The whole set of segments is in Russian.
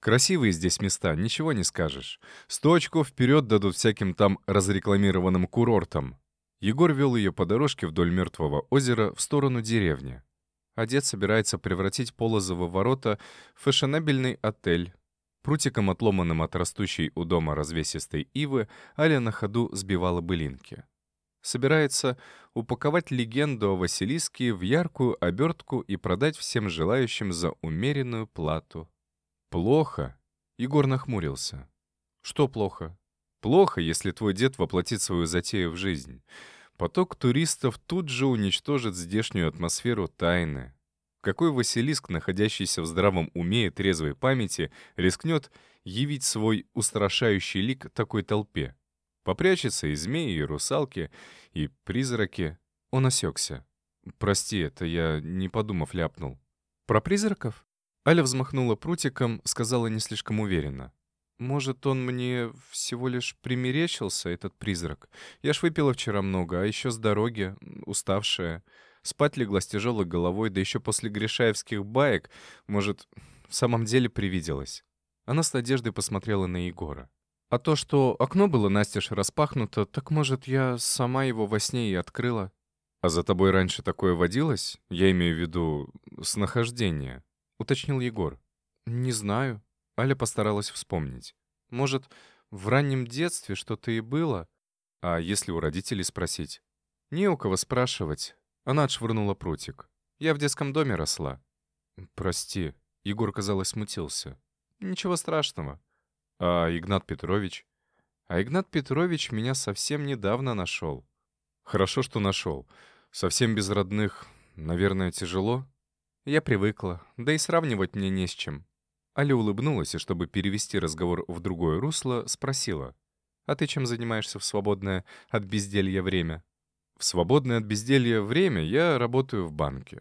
Красивые здесь места, ничего не скажешь. Сто очков вперед дадут всяким там разрекламированным курортам. Егор вел ее по дорожке вдоль мертвого озера в сторону деревни. А дед собирается превратить Полозово ворота в фешенебельный отель. Прутиком, отломанным от растущей у дома развесистой ивы, Аля на ходу сбивала былинки. Собирается упаковать легенду о Василиске в яркую обертку и продать всем желающим за умеренную плату. Плохо. Егор нахмурился. Что плохо? Плохо, если твой дед воплотит свою затею в жизнь. Поток туристов тут же уничтожит здешнюю атмосферу тайны. Какой Василиск, находящийся в здравом уме и трезвой памяти, рискнет явить свой устрашающий лик такой толпе? Попрячется и змеи, и русалки, и призраки. Он осекся. «Прости, это я, не подумав, ляпнул». «Про призраков?» Аля взмахнула прутиком, сказала не слишком уверенно. Может, он мне всего лишь примерещился, этот призрак? Я ж выпила вчера много, а еще с дороги, уставшая. Спать легла с тяжелой головой, да еще после гришаевских баек, может, в самом деле привиделась. Она с надеждой посмотрела на Егора. А то, что окно было настежь распахнуто, так, может, я сама его во сне и открыла. А за тобой раньше такое водилось? Я имею в виду снахождение, — уточнил Егор. Не знаю. Аля постаралась вспомнить. Может, в раннем детстве что-то и было? А если у родителей спросить? Не у кого спрашивать. Она отшвырнула прутик. Я в детском доме росла. Прости. Егор, казалось, смутился. Ничего страшного. А Игнат Петрович? А Игнат Петрович меня совсем недавно нашел. Хорошо, что нашел. Совсем без родных, наверное, тяжело? Я привыкла, да и сравнивать мне не с чем. Аля улыбнулась и, чтобы перевести разговор в другое русло, спросила. «А ты чем занимаешься в свободное от безделья время?» «В свободное от безделья время я работаю в банке.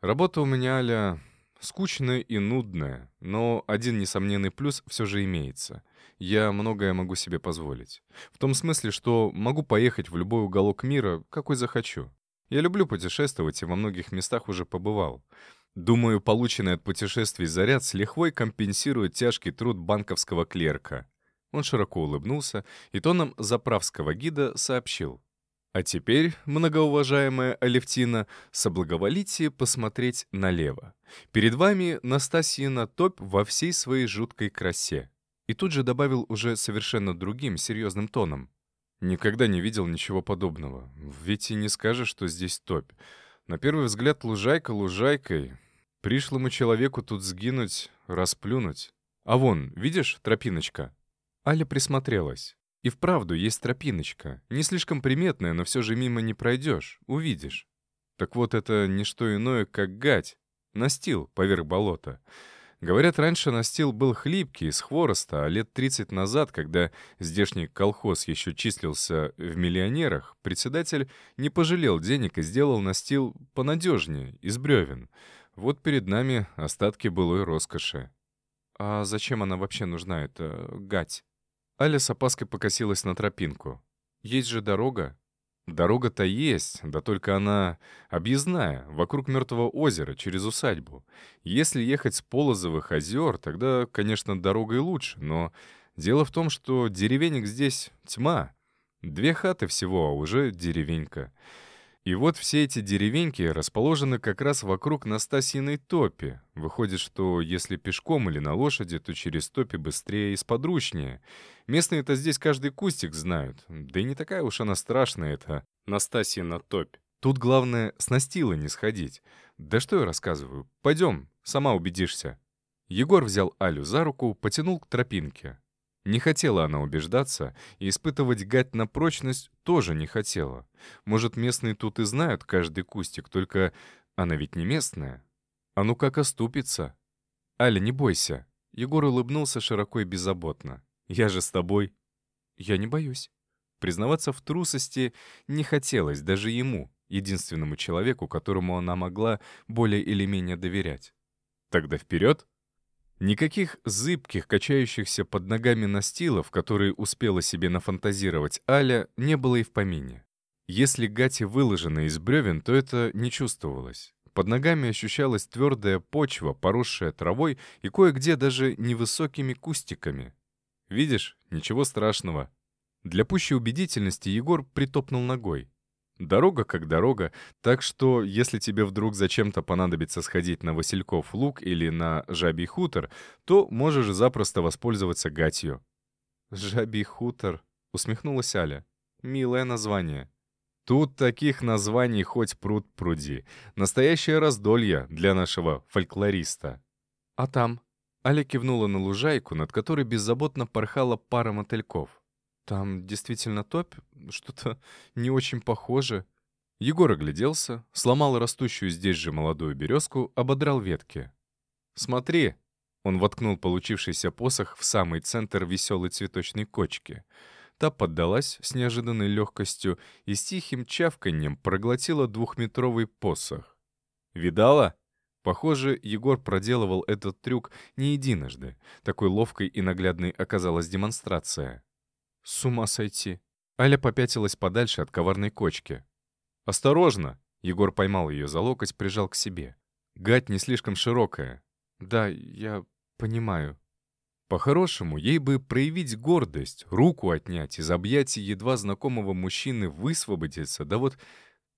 Работа у меня, Аля, скучная и нудная, но один несомненный плюс все же имеется. Я многое могу себе позволить. В том смысле, что могу поехать в любой уголок мира, какой захочу. Я люблю путешествовать и во многих местах уже побывал. Думаю, полученный от путешествий заряд с лихвой компенсирует тяжкий труд банковского клерка. Он широко улыбнулся и тоном заправского гида сообщил. А теперь, многоуважаемая Алевтина, соблаговолите посмотреть налево. Перед вами Настасьина топь во всей своей жуткой красе. И тут же добавил уже совершенно другим, серьезным тоном. Никогда не видел ничего подобного. Ведь и не скажешь, что здесь топь. На первый взгляд лужайка лужайкой. Пришлому человеку тут сгинуть, расплюнуть. А вон, видишь, тропиночка? Аля присмотрелась. И вправду есть тропиночка. Не слишком приметная, но все же мимо не пройдешь, увидишь. Так вот это не что иное, как гать. Настил поверх болота. Говорят, раньше настил был хлипкий, из хвороста, а лет 30 назад, когда здешний колхоз еще числился в миллионерах, председатель не пожалел денег и сделал настил понадежнее, из бревен. Вот перед нами остатки былой роскоши. А зачем она вообще нужна, эта гать? Аля с опаской покосилась на тропинку. Есть же дорога, Дорога-то есть, да только она объездная, вокруг Мертвого озера, через усадьбу. Если ехать с Полозовых озер, тогда, конечно, дорогой лучше, но дело в том, что деревенек здесь тьма. Две хаты всего, а уже деревенька. И вот все эти деревеньки расположены как раз вокруг Настасьиной топи. Выходит, что если пешком или на лошади, то через топи быстрее и сподручнее. Местные-то здесь каждый кустик знают. Да и не такая уж она страшная, эта Настасьина топь. Тут главное с настила не сходить. Да что я рассказываю? Пойдем, сама убедишься. Егор взял Алю за руку, потянул к тропинке. Не хотела она убеждаться, и испытывать гать на прочность тоже не хотела. Может, местные тут и знают каждый кустик, только она ведь не местная. А ну как оступится? Аля, не бойся. Егор улыбнулся широко и беззаботно. Я же с тобой. Я не боюсь. Признаваться в трусости не хотелось даже ему, единственному человеку, которому она могла более или менее доверять. Тогда вперед! Никаких зыбких, качающихся под ногами настилов, которые успела себе нафантазировать Аля, не было и в помине. Если гати выложены из бревен, то это не чувствовалось. Под ногами ощущалась твердая почва, поросшая травой и кое-где даже невысокими кустиками. «Видишь, ничего страшного». Для пущей убедительности Егор притопнул ногой. Дорога как дорога, так что если тебе вдруг зачем-то понадобится сходить на Васильков луг или на Жабий хутор, то можешь запросто воспользоваться гатью. «Жабий хутор», — усмехнулась Аля. «Милое название». Тут таких названий хоть пруд пруди. Настоящее раздолье для нашего фольклориста. А там? Аля кивнула на лужайку, над которой беззаботно порхала пара мотыльков. Там действительно топь? Что-то не очень похоже. Егор огляделся, сломал растущую здесь же молодую березку, ободрал ветки. «Смотри!» Он воткнул получившийся посох в самый центр веселой цветочной кочки. Та поддалась с неожиданной легкостью и с тихим чавканьем проглотила двухметровый посох. «Видала?» Похоже, Егор проделывал этот трюк не единожды. Такой ловкой и наглядной оказалась демонстрация. С ума сойти. Аля попятилась подальше от коварной кочки. «Осторожно!» Егор поймал ее за локоть, прижал к себе. «Гать не слишком широкая». «Да, я понимаю». По-хорошему, ей бы проявить гордость, руку отнять, из объятий едва знакомого мужчины высвободиться, да вот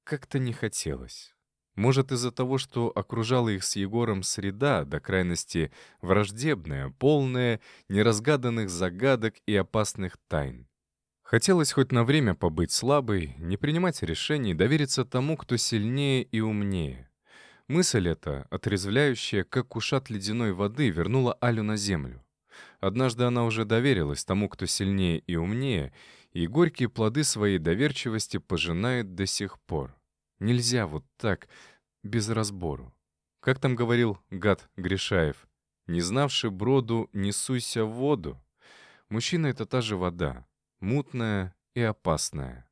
как-то не хотелось. Может, из-за того, что окружала их с Егором среда, до крайности враждебная, полная неразгаданных загадок и опасных тайн. Хотелось хоть на время побыть слабой, не принимать решений, довериться тому, кто сильнее и умнее. Мысль эта, отрезвляющая, как ушат ледяной воды, вернула Алю на землю. Однажды она уже доверилась тому, кто сильнее и умнее, и горькие плоды своей доверчивости пожинает до сих пор. Нельзя вот так, без разбору. Как там говорил гад Гришаев, «Не знавший броду, не суйся в воду». Мужчина — это та же вода, мутная и опасная.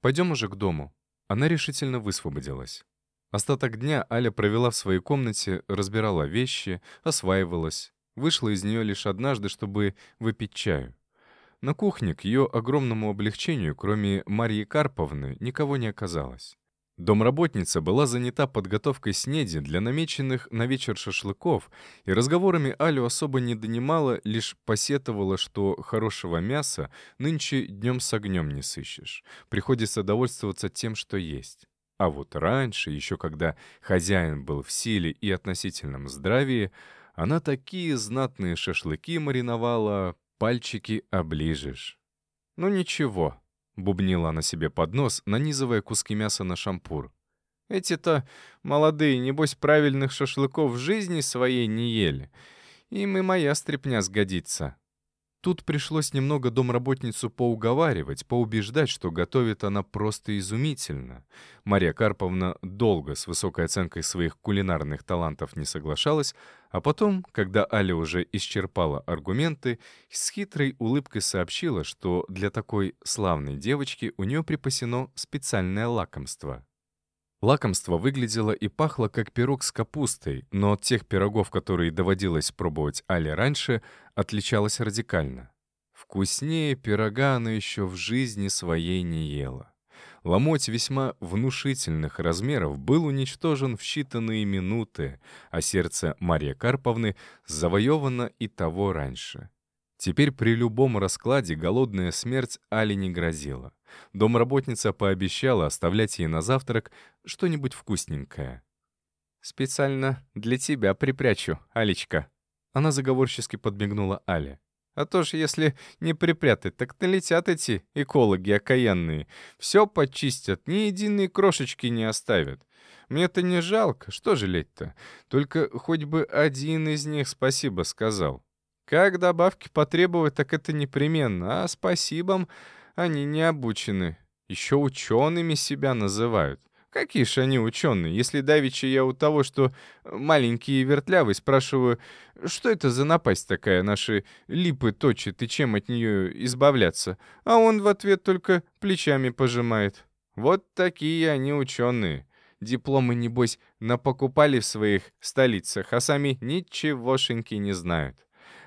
«Пойдем уже к дому». Она решительно высвободилась. Остаток дня Аля провела в своей комнате, разбирала вещи, осваивалась. Вышла из нее лишь однажды, чтобы выпить чаю. На кухне, к ее огромному облегчению, кроме Марьи Карповны, никого не оказалось. Домработница была занята подготовкой снеди для намеченных на вечер шашлыков, и разговорами Алю особо не донимала, лишь посетовала, что хорошего мяса нынче днем с огнем не сыщешь. Приходится довольствоваться тем, что есть. А вот раньше, еще когда хозяин был в силе и относительном здравии, она такие знатные шашлыки мариновала, пальчики оближешь. Ну ничего, Бубнила она себе под нос, нанизывая куски мяса на шампур. «Эти-то молодые, небось, правильных шашлыков в жизни своей не ели. Им и моя стряпня сгодится». Тут пришлось немного домработницу поуговаривать, поубеждать, что готовит она просто изумительно. Мария Карповна долго с высокой оценкой своих кулинарных талантов не соглашалась, а потом, когда Аля уже исчерпала аргументы, с хитрой улыбкой сообщила, что для такой славной девочки у нее припасено специальное лакомство — Лакомство выглядело и пахло, как пирог с капустой, но от тех пирогов, которые доводилось пробовать Але раньше, отличалось радикально. Вкуснее пирога она еще в жизни своей не ела. Ломоть весьма внушительных размеров был уничтожен в считанные минуты, а сердце Марьи Карповны завоевано и того раньше. Теперь при любом раскладе голодная смерть Али не грозила. Домработница пообещала оставлять ей на завтрак что-нибудь вкусненькое. «Специально для тебя припрячу, Алечка». Она заговорчески подмигнула Але. «А то ж, если не припрятать, так налетят эти экологи окаянные. Все почистят, ни единой крошечки не оставят. Мне-то не жалко, что жалеть-то? Только хоть бы один из них спасибо сказал. Как добавки потребовать, так это непременно, а спасибом они не обучены. Еще учеными себя называют. Какие ж они ученые, если давеча я у того, что маленький и вертлявый, спрашиваю, что это за напасть такая, наши липы точит и чем от нее избавляться, а он в ответ только плечами пожимает. Вот такие они ученые. Дипломы, небось, напокупали в своих столицах, а сами ничегошеньки не знают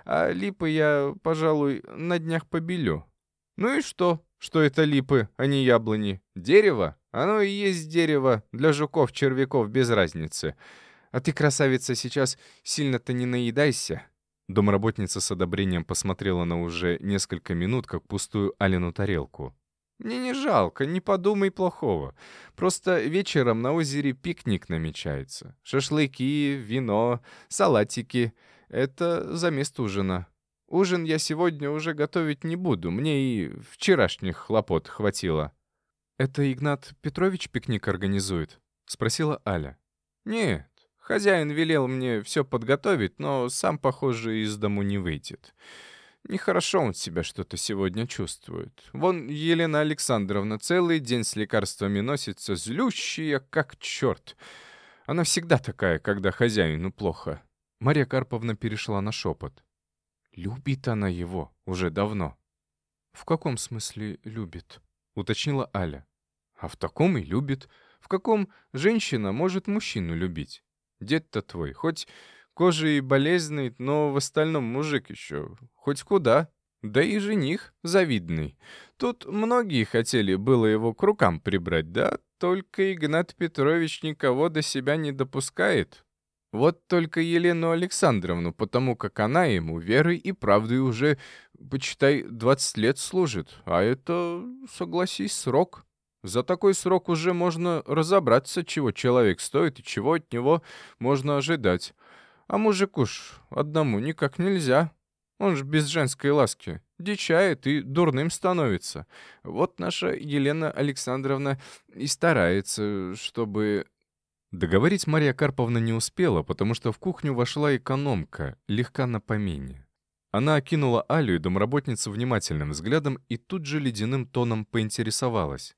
а липы я, пожалуй, на днях побелю. Ну и что, что это липы, а не яблони? Дерево? Оно и есть дерево, для жуков, червяков, без разницы. А ты, красавица, сейчас сильно-то не наедайся». Домработница с одобрением посмотрела на уже несколько минут, как пустую Алину тарелку. «Мне не жалко, не подумай плохого. Просто вечером на озере пикник намечается. Шашлыки, вино, салатики. Это за место ужина. Ужин я сегодня уже готовить не буду, мне и вчерашних хлопот хватило». «Это Игнат Петрович пикник организует?» — спросила Аля. «Нет, хозяин велел мне все подготовить, но сам, похоже, из дому не выйдет. Нехорошо он себя что-то сегодня чувствует. Вон Елена Александровна целый день с лекарствами носится, злющая как черт. Она всегда такая, когда хозяину плохо». Мария Карповна перешла на шепот. «Любит она его уже давно». «В каком смысле любит?» — уточнила Аля. «А в таком и любит. В каком женщина может мужчину любить? Дед-то твой, хоть кожей болезненный, но в остальном мужик еще, хоть куда. Да и жених завидный. Тут многие хотели было его к рукам прибрать, да только Игнат Петрович никого до себя не допускает. Вот только Елену Александровну, потому как она ему верой и правдой уже почитай, 20 лет служит, а это, согласись, срок. За такой срок уже можно разобраться, чего человек стоит и чего от него можно ожидать. А мужику ж одному никак нельзя. Он ж без женской ласки дичает и дурным становится. Вот наша Елена Александровна и старается, чтобы... Договорить Мария Карповна не успела, потому что в кухню вошла экономка, легка на помине. Она окинула Алю и домработницу внимательным взглядом и тут же ледяным тоном поинтересовалась.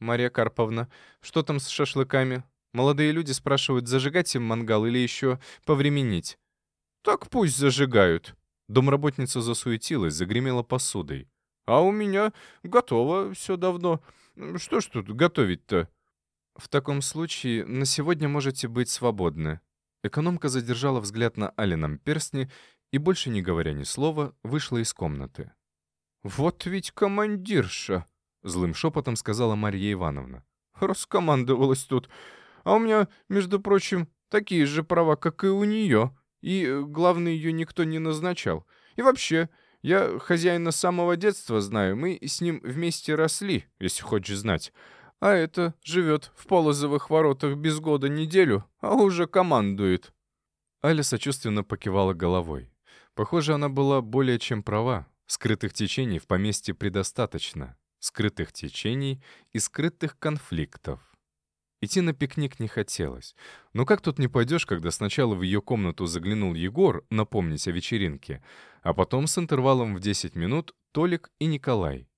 «Мария Карповна, что там с шашлыками? Молодые люди спрашивают, зажигать им мангал или еще повременить?» «Так пусть зажигают». Домработница засуетилась, загремела посудой. «А у меня готово все давно. Что ж тут готовить-то?» «В таком случае на сегодня можете быть свободны». Экономка задержала взгляд на Алином перстне и, больше не говоря ни слова, вышла из комнаты. «Вот ведь командирша!» — злым шепотом сказала Марья Ивановна. «Раскомандовалась тут. А у меня, между прочим, такие же права, как и у нее. И, главное, ее никто не назначал. И вообще, я хозяина самого детства знаю. Мы с ним вместе росли, если хочешь знать. А это живет в Полозовых воротах без года неделю, а уже командует». Аля сочувственно покивала головой. Похоже, она была более чем права. Скрытых течений в поместье предостаточно. Скрытых течений и скрытых конфликтов. Идти на пикник не хотелось. Но как тут не пойдешь, когда сначала в ее комнату заглянул Егор напомнить о вечеринке, а потом с интервалом в 10 минут Толик и Николай.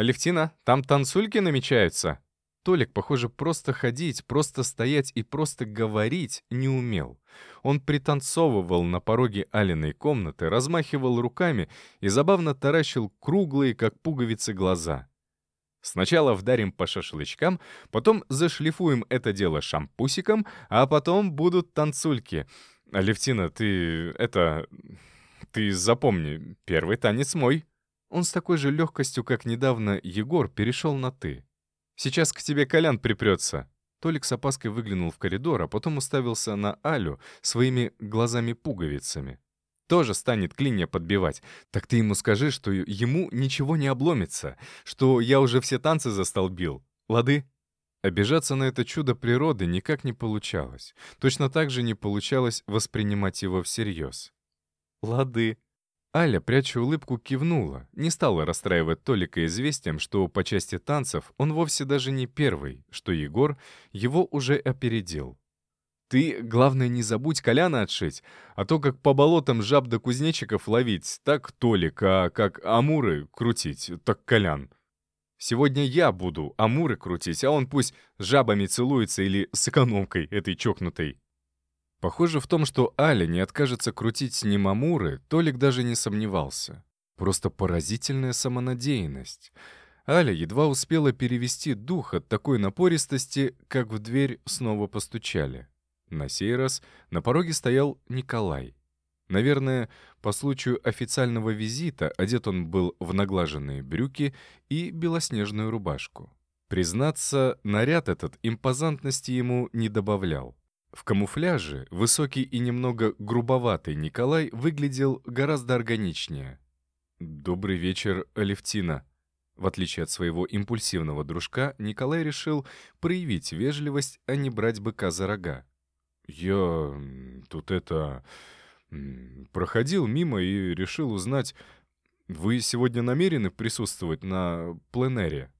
«Алевтина, там танцульки намечаются!» Толик, похоже, просто ходить, просто стоять и просто говорить не умел. Он пританцовывал на пороге Алиной комнаты, размахивал руками и забавно таращил круглые, как пуговицы, глаза. Сначала вдарим по шашлычкам, потом зашлифуем это дело шампусиком, а потом будут танцульки. Алевтина, ты... это... Ты запомни, первый танец мой. Он с такой же легкостью, как недавно Егор, перешел на «ты». Сейчас к тебе Колян припрется». Толик с опаской выглянул в коридор, а потом уставился на Алю своими глазами-пуговицами. Тоже станет клинья подбивать. Так ты ему скажи, что ему ничего не обломится, что я уже все танцы застолбил. Лады? Обижаться на это чудо природы никак не получалось. Точно так же не получалось воспринимать его всерьез. «Лады», Аля, пряча улыбку, кивнула, не стала расстраивать Толика известием, что по части танцев он вовсе даже не первый, что Егор его уже опередил. «Ты, главное, не забудь Коляна отшить, а то как по болотам жаб да кузнечиков ловить, так Толик, а как амуры крутить, так Колян. Сегодня я буду амуры крутить, а он пусть жабами целуется или с экономкой этой чокнутой». Похоже, в том, что Аля не откажется крутить с ним амуры, Толик даже не сомневался. Просто поразительная самонадеянность. Аля едва успела перевести дух от такой напористости, как в дверь снова постучали. На сей раз на пороге стоял Николай. Наверное, по случаю официального визита одет он был в наглаженные брюки и белоснежную рубашку. Признаться, наряд этот импозантности ему не добавлял. В камуфляже высокий и немного грубоватый Николай выглядел гораздо органичнее. «Добрый вечер, Алевтина». В отличие от своего импульсивного дружка, Николай решил проявить вежливость, а не брать быка за рога. «Я тут это... проходил мимо и решил узнать, вы сегодня намерены присутствовать на пленэре?»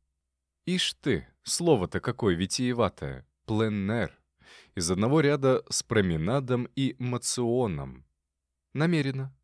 Ишь ты, слово-то какое витиеватое. Пленэр. Из одного ряда с променадом и мационом. Намеренно.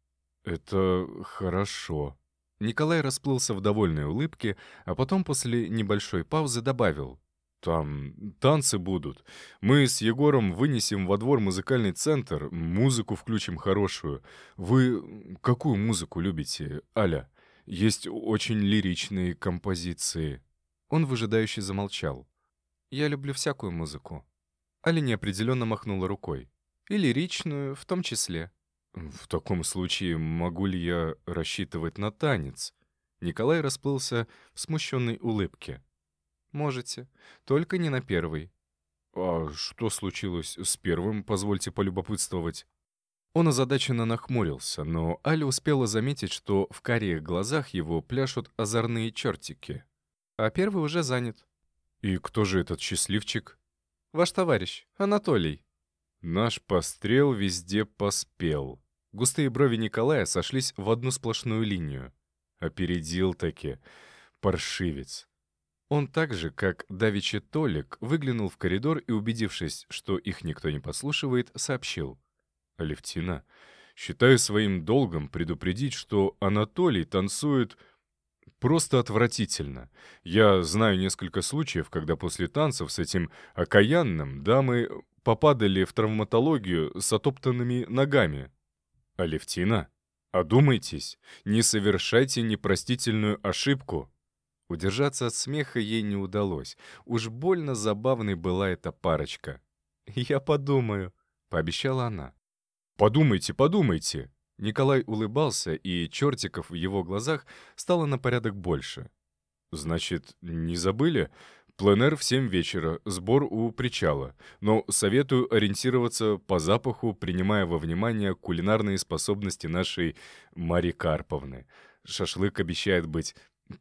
Это хорошо. Николай расплылся в довольной улыбке, а потом после небольшой паузы добавил. «Там танцы будут. Мы с Егором вынесем во двор музыкальный центр, музыку включим хорошую. Вы какую музыку любите, Аля? Есть очень лиричные композиции». Он выжидающе замолчал. «Я люблю всякую музыку». Али неопределенно махнула рукой. «И лиричную в том числе». «В таком случае могу ли я рассчитывать на танец?» Николай расплылся в смущенной улыбке. «Можете. Только не на первый». «А что случилось с первым, позвольте полюбопытствовать?» Он озадаченно нахмурился, но Аля успела заметить, что в карих глазах его пляшут озорные чертики а первый уже занят. «И кто же этот счастливчик?» «Ваш товарищ, Анатолий». Наш пострел везде поспел. Густые брови Николая сошлись в одну сплошную линию. Опередил таки. Паршивец. Он так же, как Давичи Толик, выглянул в коридор и, убедившись, что их никто не послушивает, сообщил. «Алевтина, считаю своим долгом предупредить, что Анатолий танцует Просто отвратительно. Я знаю несколько случаев, когда после танцев с этим окаянным дамы попадали в травматологию с отоптанными ногами. Алевтина, одумайтесь, не совершайте непростительную ошибку. Удержаться от смеха ей не удалось. Уж больно забавной была эта парочка. «Я подумаю», — пообещала она. «Подумайте, подумайте», Николай улыбался, и чертиков в его глазах стало на порядок больше. «Значит, не забыли? Пленэр в семь вечера, сбор у причала. Но советую ориентироваться по запаху, принимая во внимание кулинарные способности нашей Мари Карповны. Шашлык обещает быть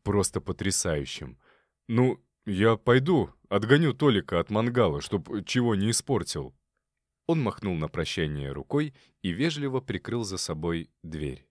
просто потрясающим. Ну, я пойду, отгоню Толика от мангала, чтоб чего не испортил». Он махнул на прощание рукой и вежливо прикрыл за собой дверь.